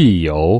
汽油。